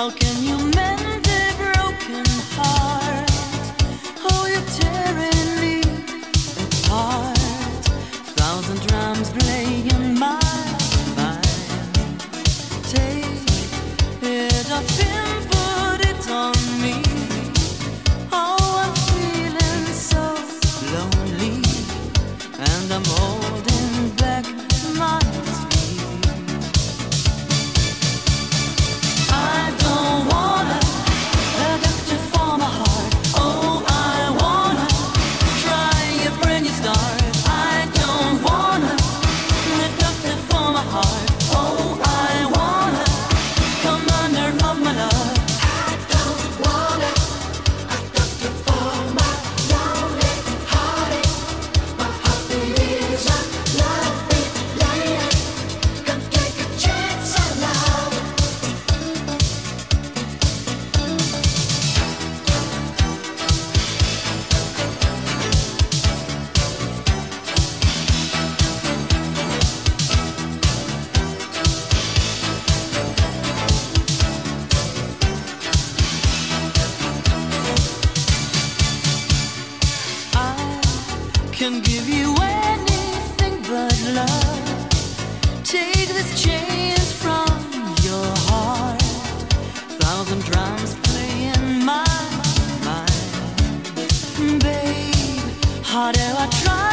How can you give you anything but love. Take this from your heart. Thousand drums play in my mind. Babe, how do I try?